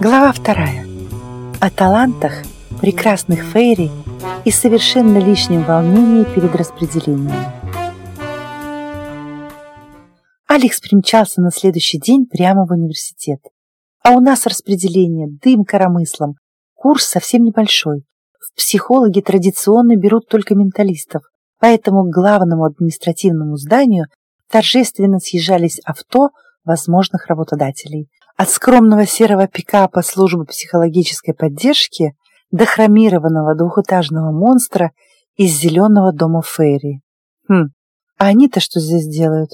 Глава вторая. О талантах, прекрасных фейри и совершенно лишнем волнении перед распределением. Алекс примчался на следующий день прямо в университет. А у нас распределение, дым коромыслом. Курс совсем небольшой. В психологи традиционно берут только менталистов, поэтому к главному административному зданию торжественно съезжались авто возможных работодателей. От скромного серого пикапа службы психологической поддержки до хромированного двухэтажного монстра из зеленого дома Ферри. Хм, а они-то что здесь делают?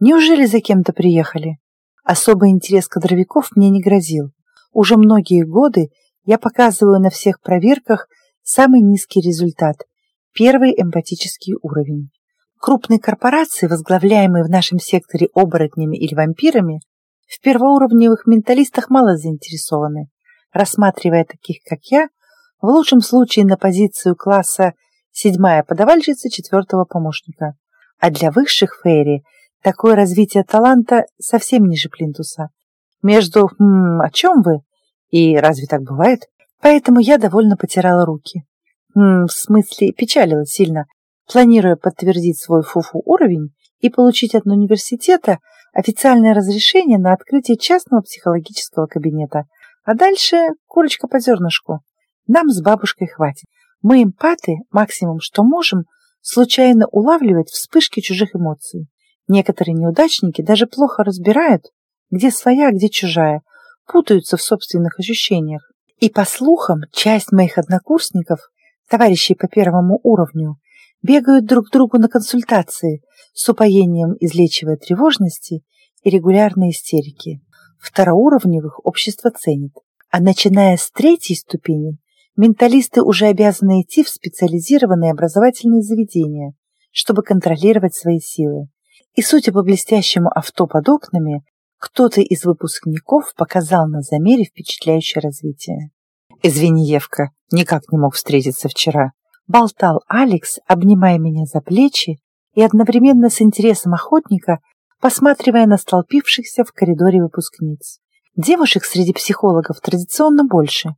Неужели за кем-то приехали? Особый интерес кадровиков мне не грозил. Уже многие годы я показываю на всех проверках самый низкий результат – первый эмпатический уровень. Крупные корпорации, возглавляемые в нашем секторе оборотнями или вампирами, в первоуровневых менталистах мало заинтересованы, рассматривая таких, как я, в лучшем случае на позицию класса седьмая подавальщица четвертого помощника. А для высших фейри такое развитие таланта совсем ниже плинтуса. Между «Хм, о чем вы?» и «разве так бывает?» Поэтому я довольно потирала руки. Хм, в смысле, печалила сильно, планируя подтвердить свой фуфу уровень и получить от университета официальное разрешение на открытие частного психологического кабинета. А дальше курочка по зернышку. Нам с бабушкой хватит. Мы эмпаты, максимум, что можем, случайно улавливать вспышки чужих эмоций. Некоторые неудачники даже плохо разбирают, где своя, а где чужая, путаются в собственных ощущениях. И по слухам, часть моих однокурсников, товарищей по первому уровню, бегают друг к другу на консультации, с упоением излечивая тревожности и регулярные истерики. Второуровневых общество ценит. А начиная с третьей ступени, менталисты уже обязаны идти в специализированные образовательные заведения, чтобы контролировать свои силы. И, судя по блестящему авто под окнами, кто-то из выпускников показал на замере впечатляющее развитие. «Извини, Евка, никак не мог встретиться вчера», болтал Алекс, обнимая меня за плечи и одновременно с интересом охотника посматривая на столпившихся в коридоре выпускниц. Девушек среди психологов традиционно больше,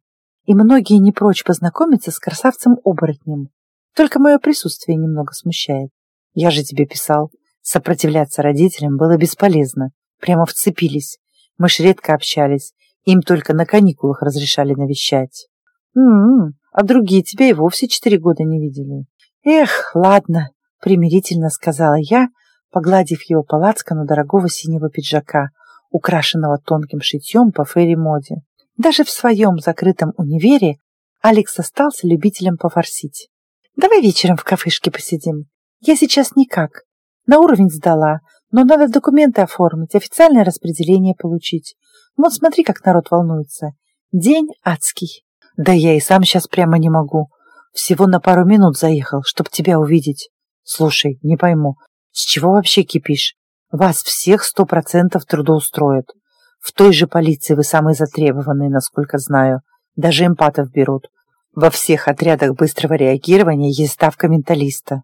и многие не прочь познакомиться с красавцем-оборотнем. Только мое присутствие немного смущает. Я же тебе писал, сопротивляться родителям было бесполезно. Прямо вцепились. Мы ж редко общались, им только на каникулах разрешали навещать. М-м, а другие тебя и вовсе четыре года не видели. Эх, ладно, примирительно сказала я, погладив его по лацкану дорогого синего пиджака, украшенного тонким шитьем по фэри-моде. Даже в своем закрытом универе Алекс остался любителем пофорсить. «Давай вечером в кафешке посидим. Я сейчас никак. На уровень сдала, но надо документы оформить, официальное распределение получить. Вот смотри, как народ волнуется. День адский». Да я и сам сейчас прямо не могу. Всего на пару минут заехал, чтоб тебя увидеть. Слушай, не пойму, с чего вообще кипишь? Вас всех сто процентов трудоустроят. В той же полиции вы самые затребованные, насколько знаю. Даже эмпатов берут. Во всех отрядах быстрого реагирования есть ставка менталиста.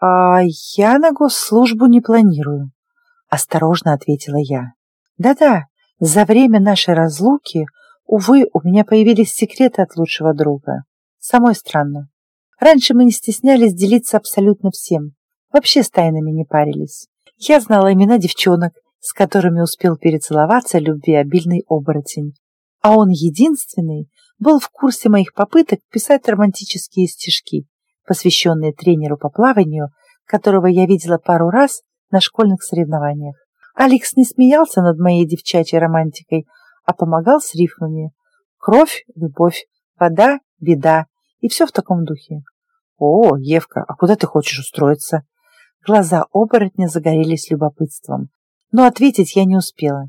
А я на госслужбу не планирую. Осторожно ответила я. Да-да, за время нашей разлуки Увы, у меня появились секреты от лучшего друга. Самой странно. Раньше мы не стеснялись делиться абсолютно всем. Вообще с тайнами не парились. Я знала имена девчонок, с которыми успел перецеловаться любвеобильный оборотень. А он единственный был в курсе моих попыток писать романтические стишки, посвященные тренеру по плаванию, которого я видела пару раз на школьных соревнованиях. Алекс не смеялся над моей девчачьей романтикой, а помогал с рифмами. Кровь – любовь, вода – беда. И все в таком духе. «О, Евка, а куда ты хочешь устроиться?» Глаза оборотня загорелись любопытством, но ответить я не успела.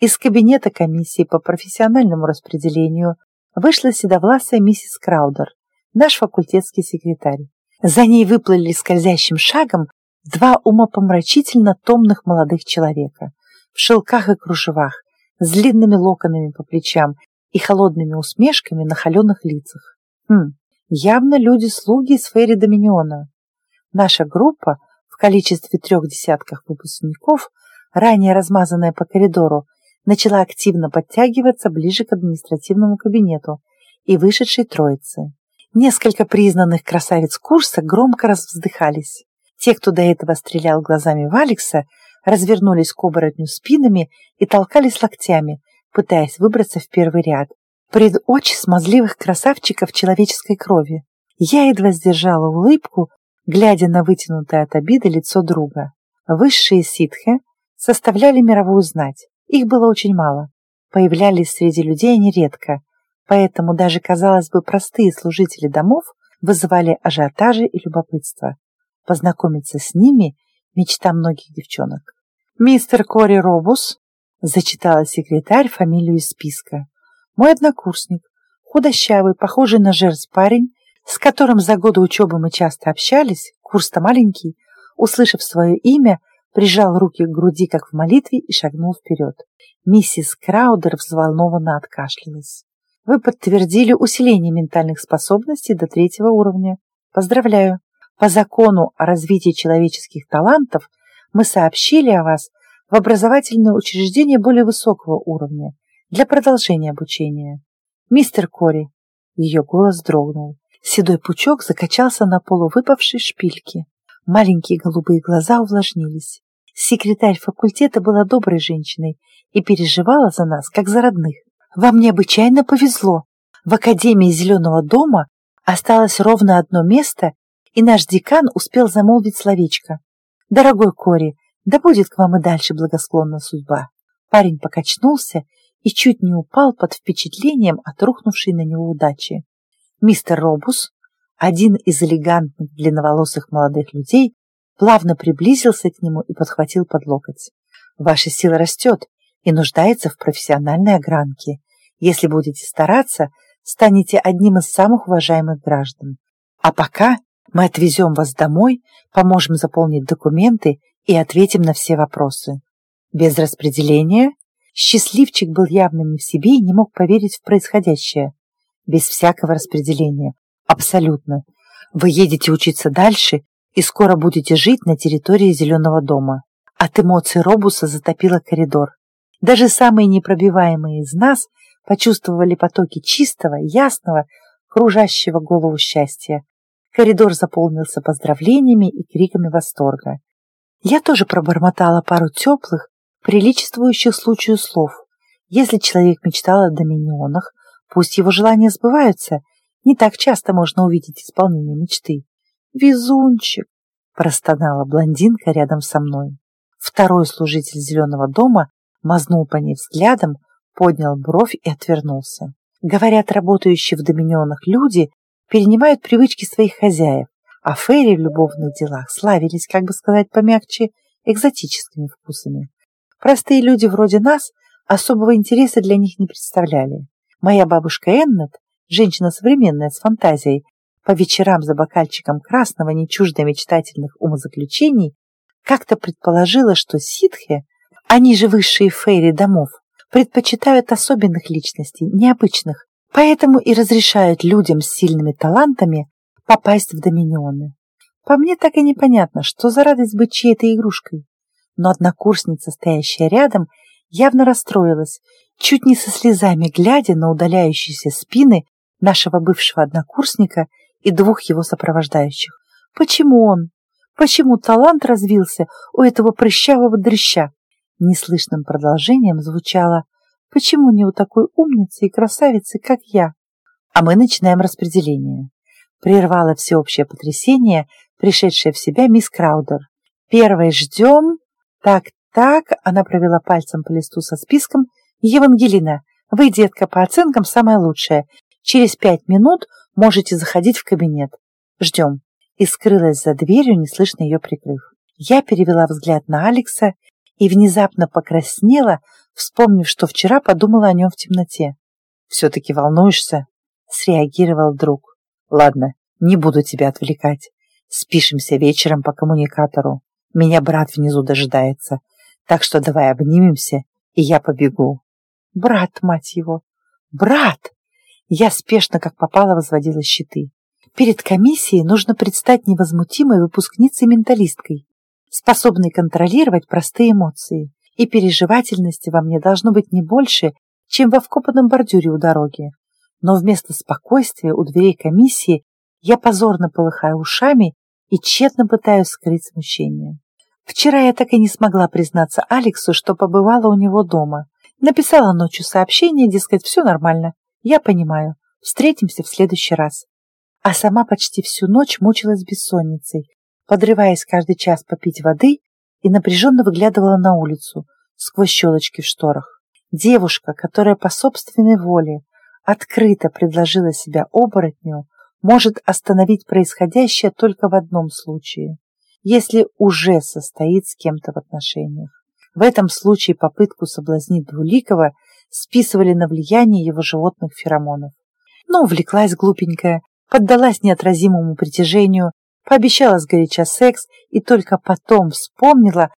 Из кабинета комиссии по профессиональному распределению вышла седовласая миссис Краудер, наш факультетский секретарь. За ней выплыли скользящим шагом два умопомрачительно томных молодых человека в шелках и кружевах, с длинными локонами по плечам и холодными усмешками на холеных лицах. Хм, явно люди-слуги из Ферри Доминиона. Наша группа в количестве трех десятков выпускников, ранее размазанная по коридору, начала активно подтягиваться ближе к административному кабинету и вышедшей троицы. Несколько признанных красавиц курса громко развздыхались. Те, кто до этого стрелял глазами в Алекса, развернулись к оборотню спинами и толкались локтями, пытаясь выбраться в первый ряд. Пред очи смазливых красавчиков человеческой крови. Я едва сдержала улыбку, глядя на вытянутое от обиды лицо друга. Высшие ситхи составляли мировую знать. Их было очень мало. Появлялись среди людей они редко, поэтому даже, казалось бы, простые служители домов вызывали ажиотажи и любопытство. Познакомиться с ними – мечта многих девчонок. «Мистер Кори Робус», – зачитала секретарь фамилию из списка. «Мой однокурсник, худощавый, похожий на жерсть парень, с которым за годы учебы мы часто общались, курс-то маленький, услышав свое имя, прижал руки к груди, как в молитве, и шагнул вперед. Миссис Краудер взволнованно откашлялась. Вы подтвердили усиление ментальных способностей до третьего уровня. Поздравляю. По закону о развитии человеческих талантов мы сообщили о вас в образовательное учреждение более высокого уровня для продолжения обучения. Мистер Кори, ее голос дрогнул. Седой пучок закачался на полу выпавшей шпильки. Маленькие голубые глаза увлажнились. Секретарь факультета была доброй женщиной и переживала за нас, как за родных. Вам необычайно повезло. В Академии Зеленого дома осталось ровно одно место, и наш декан успел замолвить словечко. «Дорогой Кори, да будет к вам и дальше благосклонна судьба». Парень покачнулся и чуть не упал под впечатлением от рухнувшей на него удачи. Мистер Робус, один из элегантных длинноволосых молодых людей, плавно приблизился к нему и подхватил под локоть. «Ваша сила растет и нуждается в профессиональной огранке. Если будете стараться, станете одним из самых уважаемых граждан. А пока мы отвезем вас домой, поможем заполнить документы и ответим на все вопросы. Без распределения счастливчик был явно не в себе и не мог поверить в происходящее. Без всякого распределения. Абсолютно. Вы едете учиться дальше и скоро будете жить на территории Зеленого дома. От эмоций Робуса затопило коридор. Даже самые непробиваемые из нас почувствовали потоки чистого, ясного, кружащего голову счастья. Коридор заполнился поздравлениями и криками восторга. Я тоже пробормотала пару теплых, приличествующих случаю слов. Если человек мечтал о доминионах, пусть его желания сбываются, не так часто можно увидеть исполнение мечты. «Везунчик!» – простонала блондинка рядом со мной. Второй служитель зеленого дома мазнул по ней взглядом, поднял бровь и отвернулся. Говорят, работающие в доминионах люди перенимают привычки своих хозяев, а фейри в любовных делах славились, как бы сказать помягче, экзотическими вкусами. Простые люди вроде нас особого интереса для них не представляли. Моя бабушка Эннет, женщина современная с фантазией, по вечерам за бокальчиком красного, не чуждо мечтательных умозаключений, как-то предположила, что ситхи, они же высшие фейри домов, предпочитают особенных личностей, необычных, поэтому и разрешают людям с сильными талантами попасть в доминионы. По мне так и непонятно, что за радость быть чьей-то игрушкой. Но однокурсница, стоящая рядом, явно расстроилась, чуть не со слезами глядя на удаляющиеся спины нашего бывшего однокурсника и двух его сопровождающих. Почему он? Почему талант развился у этого прыщавого дрыща? Неслышным продолжением звучало «Почему не у такой умницы и красавицы, как я?» А мы начинаем распределение. Прервало всеобщее потрясение, пришедшая в себя мисс Краудер. Первой ждем... Так-так, она провела пальцем по листу со списком. Евангелина, вы, детка, по оценкам самая лучшая. Через пять минут можете заходить в кабинет. Ждем. И скрылась за дверью, неслышно ее прикрыв. Я перевела взгляд на Алекса и внезапно покраснела, вспомнив, что вчера подумала о нем в темноте. «Все-таки волнуешься?» — среагировал друг. «Ладно, не буду тебя отвлекать. Спишемся вечером по коммуникатору. Меня брат внизу дожидается. Так что давай обнимемся, и я побегу». «Брат, мать его! Брат!» Я спешно, как попало, возводила щиты. Перед комиссией нужно предстать невозмутимой выпускницей-менталисткой, способной контролировать простые эмоции. И переживательности во мне должно быть не больше, чем во вкопанном бордюре у дороги. Но вместо спокойствия у дверей комиссии я позорно полыхаю ушами и тщетно пытаюсь скрыть смущение. Вчера я так и не смогла признаться Алексу, что побывала у него дома. Написала ночью сообщение, дескать, все нормально. Я понимаю. Встретимся в следующий раз. А сама почти всю ночь мучилась бессонницей, подрываясь каждый час попить воды и напряженно выглядывала на улицу сквозь щелочки в шторах. Девушка, которая по собственной воле открыто предложила себя оборотню, может остановить происходящее только в одном случае, если уже состоит с кем-то в отношениях. В этом случае попытку соблазнить Двуликова списывали на влияние его животных феромонов. Но увлеклась глупенькая, поддалась неотразимому притяжению, пообещала сгоряча секс и только потом вспомнила,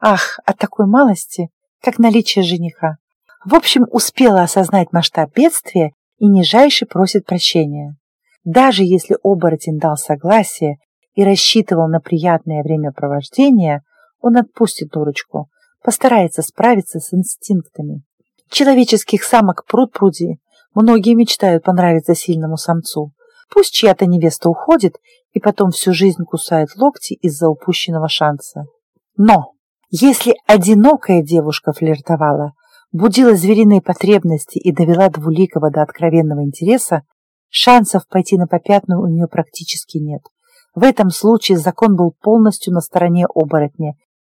ах, о такой малости, как наличие жениха. В общем, успела осознать масштаб бедствия и нижайше просит прощения. Даже если оборотень дал согласие и рассчитывал на приятное времяпровождение, он отпустит дурочку, постарается справиться с инстинктами. Человеческих самок пруд-пруди. Многие мечтают понравиться сильному самцу. Пусть чья-то невеста уходит и потом всю жизнь кусает локти из-за упущенного шанса. Но если одинокая девушка флиртовала, будила звериные потребности и довела Двуликова до откровенного интереса, шансов пойти на попятную у нее практически нет. В этом случае закон был полностью на стороне оборотня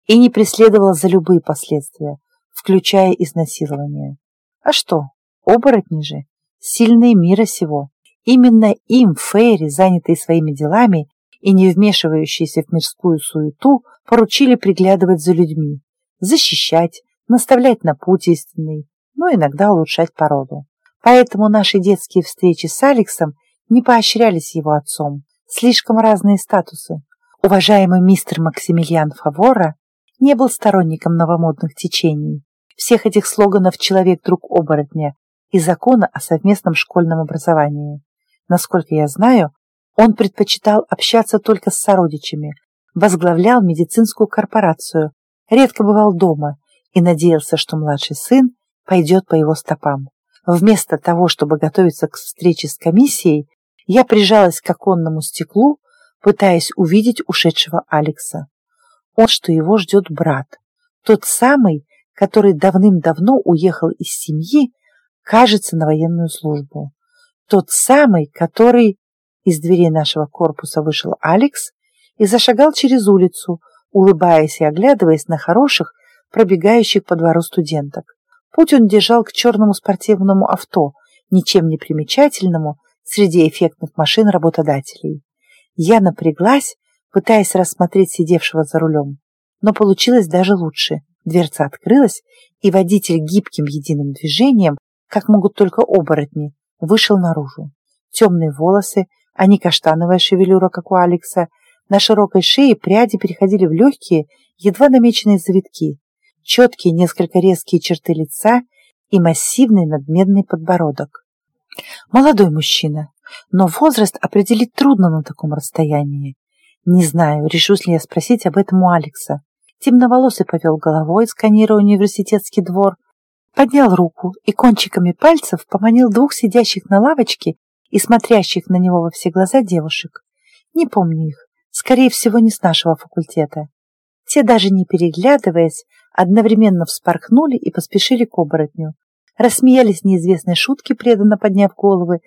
и не преследовал за любые последствия, включая изнасилование. А что, оборотни же, сильные мира сего. Именно им Фейри, занятые своими делами и не вмешивающиеся в мирскую суету, поручили приглядывать за людьми, защищать, наставлять на путь истинный, но иногда улучшать породу. Поэтому наши детские встречи с Алексом не поощрялись его отцом. Слишком разные статусы. Уважаемый мистер Максимилиан Фавора не был сторонником новомодных течений, всех этих слоганов «человек-друг оборотня» и закона о совместном школьном образовании. Насколько я знаю, он предпочитал общаться только с сородичами, возглавлял медицинскую корпорацию, редко бывал дома и надеялся, что младший сын пойдет по его стопам. Вместо того, чтобы готовиться к встрече с комиссией, я прижалась к оконному стеклу, пытаясь увидеть ушедшего Алекса. Он, что его ждет брат, тот самый, который давным-давно уехал из семьи, кажется, на военную службу. Тот самый, который... Из дверей нашего корпуса вышел Алекс и зашагал через улицу, улыбаясь и оглядываясь на хороших, пробегающих по двору студенток. Путь он держал к черному спортивному авто, ничем не примечательному среди эффектных машин работодателей. Я напряглась, пытаясь рассмотреть сидевшего за рулем. Но получилось даже лучше. Дверца открылась, и водитель гибким единым движением, как могут только оборотни, вышел наружу. Темные волосы, а не каштановая шевелюра, как у Алекса, на широкой шее пряди переходили в легкие, едва намеченные завитки, четкие, несколько резкие черты лица и массивный надменный подбородок. Молодой мужчина, но возраст определить трудно на таком расстоянии. Не знаю, решусь ли я спросить об этом у Алекса. Темноволосый повел головой, сканируя университетский двор, поднял руку и кончиками пальцев поманил двух сидящих на лавочке и смотрящих на него во все глаза девушек. Не помню их, скорее всего, не с нашего факультета. Те, даже не переглядываясь, одновременно вспорхнули и поспешили к оборотню. Рассмеялись неизвестной шутки, преданно подняв головы,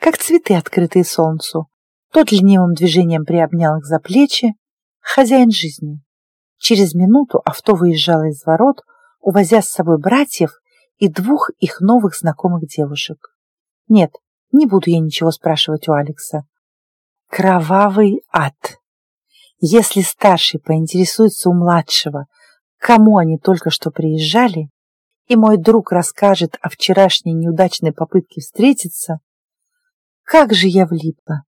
как цветы, открытые солнцу. Тот ленивым движением приобнял их за плечи. Хозяин жизни. Через минуту авто выезжало из ворот, увозя с собой братьев и двух их новых знакомых девушек. Нет, не буду я ничего спрашивать у Алекса. Кровавый ад. Если старший поинтересуется у младшего, кому они только что приезжали, и мой друг расскажет о вчерашней неудачной попытке встретиться, как же я влипла.